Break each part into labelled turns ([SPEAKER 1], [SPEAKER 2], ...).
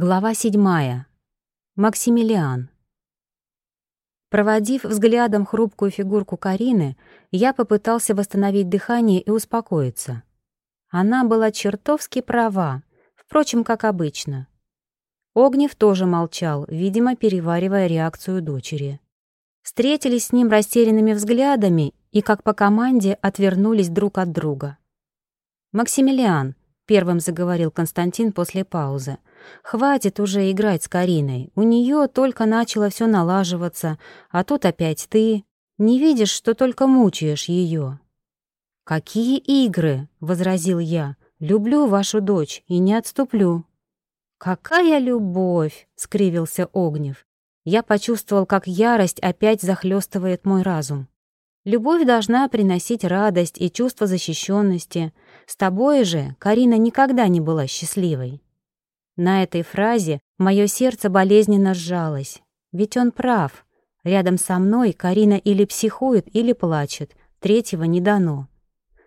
[SPEAKER 1] Глава седьмая. Максимилиан. Проводив взглядом хрупкую фигурку Карины, я попытался восстановить дыхание и успокоиться. Она была чертовски права, впрочем, как обычно. Огнев тоже молчал, видимо, переваривая реакцию дочери. Встретились с ним растерянными взглядами и, как по команде, отвернулись друг от друга. «Максимилиан», — первым заговорил Константин после паузы, — Хватит уже играть с Кариной. У нее только начало все налаживаться, а тут опять ты. Не видишь, что только мучаешь ее. «Какие игры?» — возразил я. «Люблю вашу дочь и не отступлю». «Какая любовь!» — скривился Огнев. Я почувствовал, как ярость опять захлестывает мой разум. Любовь должна приносить радость и чувство защищенности. С тобой же Карина никогда не была счастливой. На этой фразе мое сердце болезненно сжалось. Ведь он прав. Рядом со мной Карина или психует, или плачет. Третьего не дано.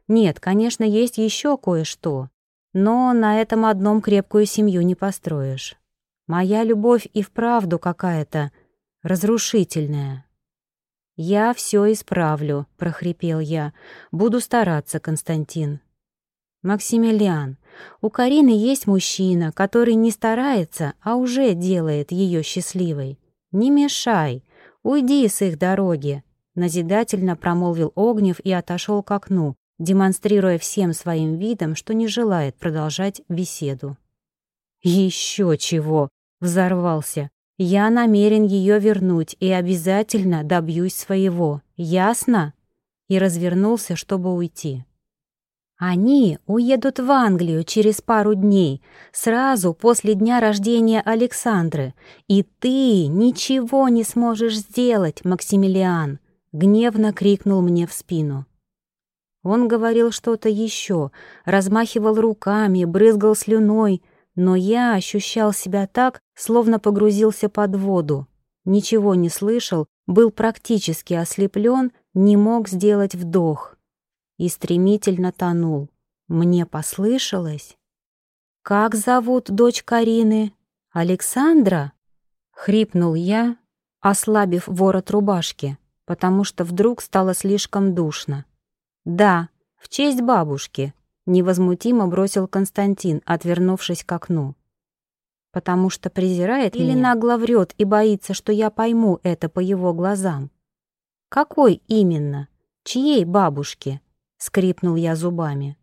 [SPEAKER 1] Нет, конечно, есть еще кое-что. Но на этом одном крепкую семью не построишь. Моя любовь и вправду какая-то разрушительная. «Я все исправлю», — прохрипел я. «Буду стараться, Константин». «Максимилиан, у Карины есть мужчина, который не старается, а уже делает ее счастливой. Не мешай, уйди с их дороги», — назидательно промолвил Огнев и отошел к окну, демонстрируя всем своим видом, что не желает продолжать беседу. «Еще чего!» — взорвался. «Я намерен ее вернуть и обязательно добьюсь своего. Ясно?» И развернулся, чтобы уйти. Они уедут в Англию через пару дней, сразу после дня рождения Александры, и ты ничего не сможешь сделать, Максимилиан!» — гневно крикнул мне в спину. Он говорил что-то еще, размахивал руками, брызгал слюной, но я ощущал себя так, словно погрузился под воду. Ничего не слышал, был практически ослеплен, не мог сделать вдох и стремительно тонул. Мне послышалось. «Как зовут дочь Карины? Александра?» — хрипнул я, ослабив ворот рубашки, потому что вдруг стало слишком душно. «Да, в честь бабушки», — невозмутимо бросил Константин, отвернувшись к окну. «Потому что презирает или нагло врет и боится, что я пойму это по его глазам?» «Какой именно? Чьей бабушки?» Скрипнул я зубами.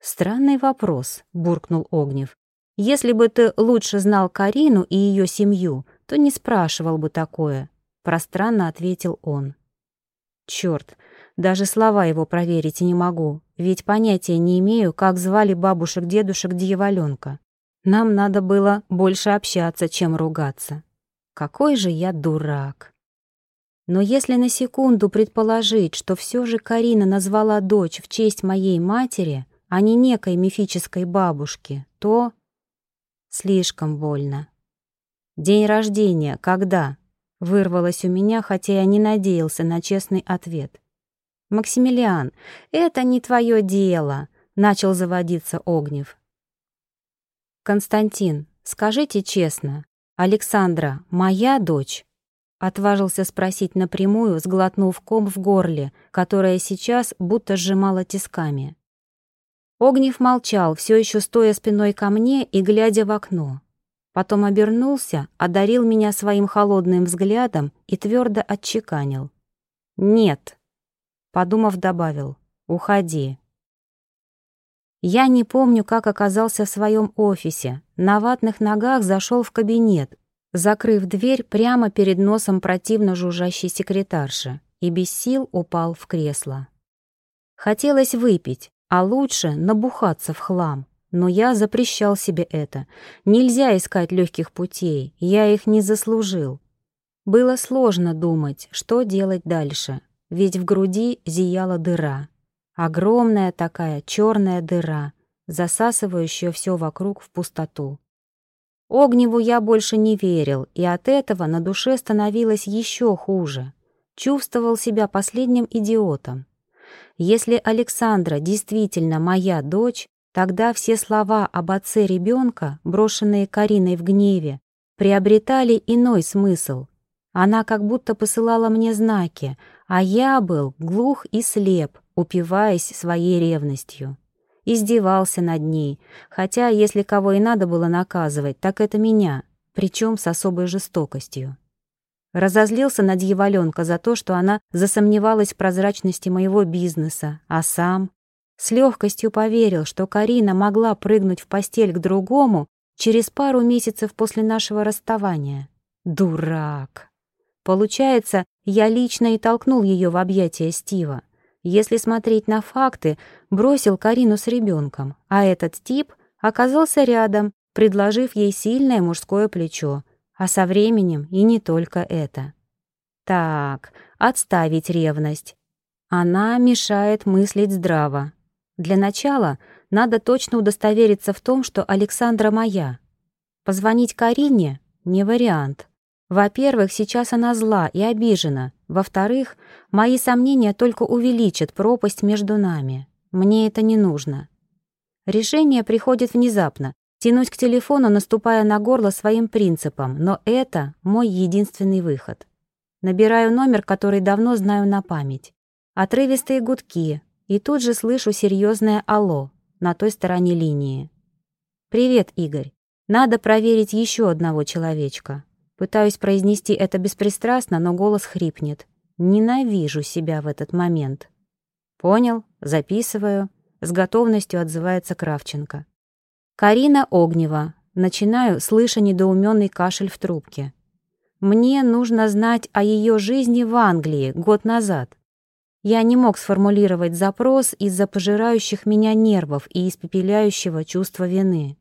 [SPEAKER 1] «Странный вопрос», — буркнул Огнев. «Если бы ты лучше знал Карину и ее семью, то не спрашивал бы такое», — пространно ответил он. «Черт, даже слова его проверить не могу, ведь понятия не имею, как звали бабушек-дедушек дьяволенка. Нам надо было больше общаться, чем ругаться. Какой же я дурак!» Но если на секунду предположить, что все же Карина назвала дочь в честь моей матери, а не некой мифической бабушки, то... Слишком больно. «День рождения когда?» — вырвалось у меня, хотя я не надеялся на честный ответ. «Максимилиан, это не твое дело», — начал заводиться Огнев. «Константин, скажите честно, Александра моя дочь?» Отважился спросить напрямую, сглотнув ком в горле, которое сейчас будто сжимало тисками. Огнев молчал, все еще стоя спиной ко мне и глядя в окно. Потом обернулся, одарил меня своим холодным взглядом и твердо отчеканил. «Нет», — подумав, добавил, «уходи». Я не помню, как оказался в своем офисе. На ватных ногах зашел в кабинет, закрыв дверь прямо перед носом противно жужжащей секретарши, и без сил упал в кресло. Хотелось выпить, а лучше набухаться в хлам, но я запрещал себе это. Нельзя искать легких путей, я их не заслужил. Было сложно думать, что делать дальше, ведь в груди зияла дыра. Огромная такая черная дыра, засасывающая все вокруг в пустоту. Огневу я больше не верил, и от этого на душе становилось еще хуже. Чувствовал себя последним идиотом. Если Александра действительно моя дочь, Тогда все слова об отце ребенка, брошенные Кариной в гневе, приобретали иной смысл. Она как будто посылала мне знаки, а я был глух и слеп, упиваясь своей ревностью. Издевался над ней, хотя, если кого и надо было наказывать, так это меня, причем с особой жестокостью. Разозлился на дьяволенка за то, что она засомневалась в прозрачности моего бизнеса, а сам с легкостью поверил, что Карина могла прыгнуть в постель к другому через пару месяцев после нашего расставания. Дурак! Получается, я лично и толкнул ее в объятия Стива. Если смотреть на факты, бросил Карину с ребенком, а этот тип оказался рядом, предложив ей сильное мужское плечо, а со временем и не только это. Так, отставить ревность. Она мешает мыслить здраво. Для начала надо точно удостовериться в том, что Александра моя. Позвонить Карине — не вариант. Во-первых, сейчас она зла и обижена. Во-вторых, мои сомнения только увеличат пропасть между нами. Мне это не нужно. Решение приходит внезапно. Тянусь к телефону, наступая на горло своим принципом, но это мой единственный выход. Набираю номер, который давно знаю на память. Отрывистые гудки, и тут же слышу серьезное «Алло» на той стороне линии. «Привет, Игорь. Надо проверить еще одного человечка. Пытаюсь произнести это беспристрастно, но голос хрипнет. Ненавижу себя в этот момент. Понял, записываю. С готовностью отзывается Кравченко. Карина Огнева. Начинаю, слыша недоуменный кашель в трубке. Мне нужно знать о ее жизни в Англии год назад. Я не мог сформулировать запрос из-за пожирающих меня нервов и испепеляющего чувства вины.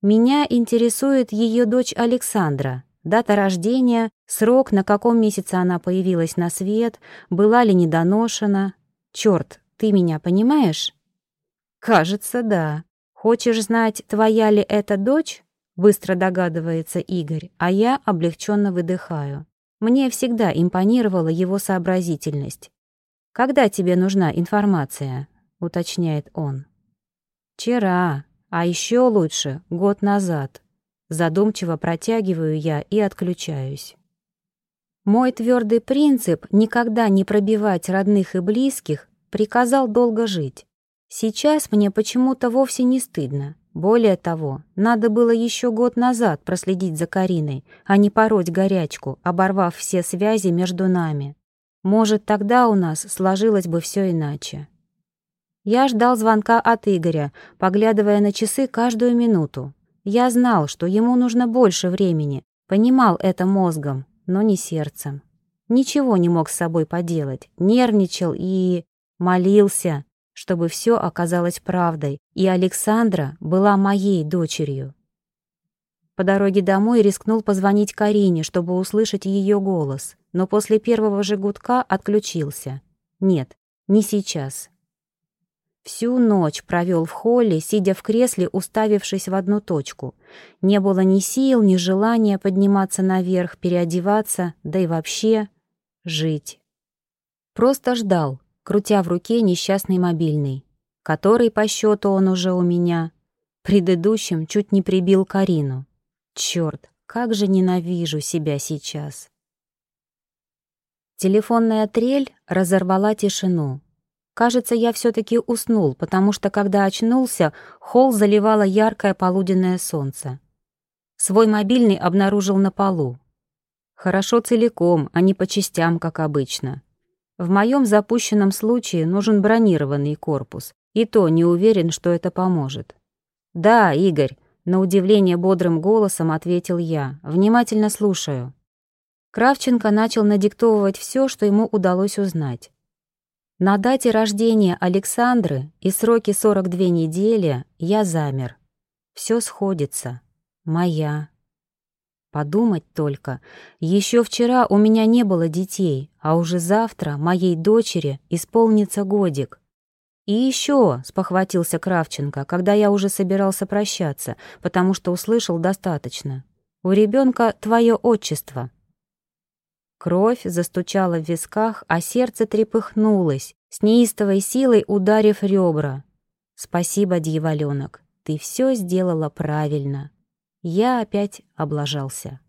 [SPEAKER 1] Меня интересует ее дочь Александра, дата рождения, срок, на каком месяце она появилась на свет, была ли недоношена. Черт, ты меня понимаешь? Кажется, да. Хочешь знать, твоя ли это дочь? Быстро догадывается Игорь, а я облегченно выдыхаю. Мне всегда импонировала его сообразительность. «Когда тебе нужна информация?» — уточняет он. «Вчера, а еще лучше год назад», Задумчиво протягиваю я и отключаюсь. Мой твердый принцип никогда не пробивать родных и близких приказал долго жить. Сейчас мне почему-то вовсе не стыдно. Более того, надо было еще год назад проследить за Кариной, а не пороть горячку, оборвав все связи между нами. Может, тогда у нас сложилось бы все иначе. Я ждал звонка от Игоря, поглядывая на часы каждую минуту. Я знал, что ему нужно больше времени, понимал это мозгом, но не сердцем. Ничего не мог с собой поделать, нервничал и... молился, чтобы все оказалось правдой, и Александра была моей дочерью. По дороге домой рискнул позвонить Карине, чтобы услышать ее голос, но после первого же гудка отключился. Нет, не сейчас. Всю ночь провел в холле, сидя в кресле, уставившись в одну точку. Не было ни сил, ни желания подниматься наверх, переодеваться, да и вообще жить. Просто ждал, крутя в руке несчастный мобильный, который, по счету, он уже у меня. Предыдущим чуть не прибил Карину. Черт, как же ненавижу себя сейчас. Телефонная трель разорвала тишину. Кажется, я все-таки уснул, потому что, когда очнулся, холл заливало яркое полуденное солнце. Свой мобильный обнаружил на полу. Хорошо целиком, а не по частям, как обычно. В моем запущенном случае нужен бронированный корпус, и то не уверен, что это поможет. «Да, Игорь», — на удивление бодрым голосом ответил я, «внимательно слушаю». Кравченко начал надиктовывать все, что ему удалось узнать. На дате рождения Александры и сроки 42 недели я замер. Все сходится. Моя. Подумать только, еще вчера у меня не было детей, а уже завтра моей дочери исполнится годик. И еще, спохватился Кравченко, когда я уже собирался прощаться, потому что услышал достаточно. У ребенка твое отчество. Кровь застучала в висках, а сердце трепыхнулось, с неистовой силой ударив ребра. «Спасибо, дьяволенок, ты все сделала правильно. Я опять облажался».